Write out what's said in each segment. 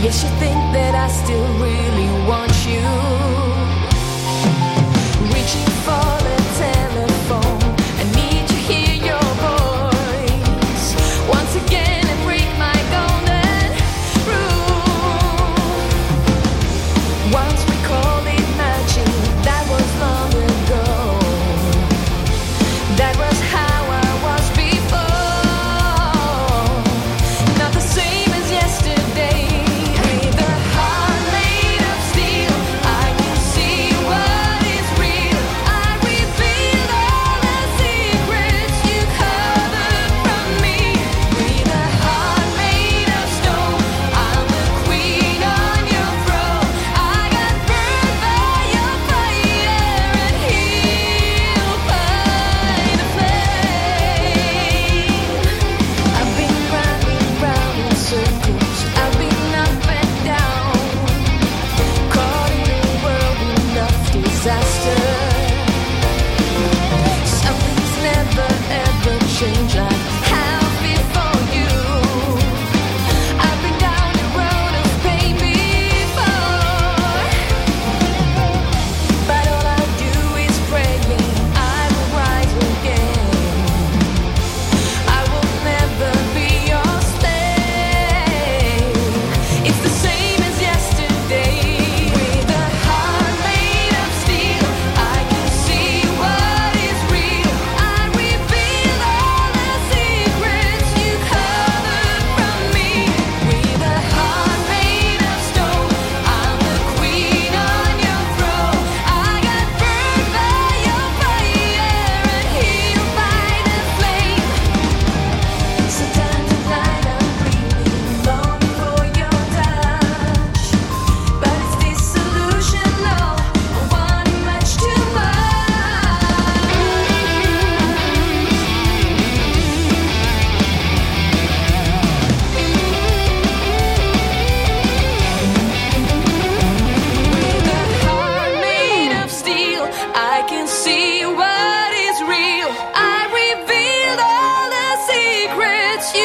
Yes, you think that I still read.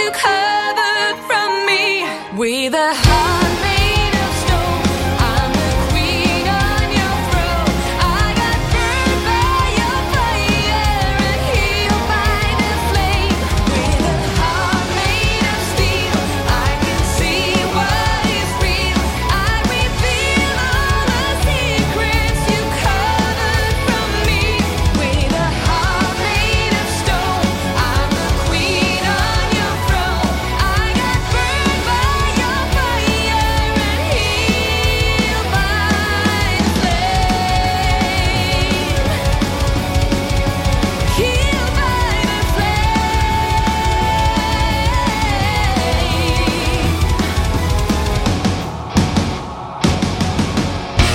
you covered from me with a heart.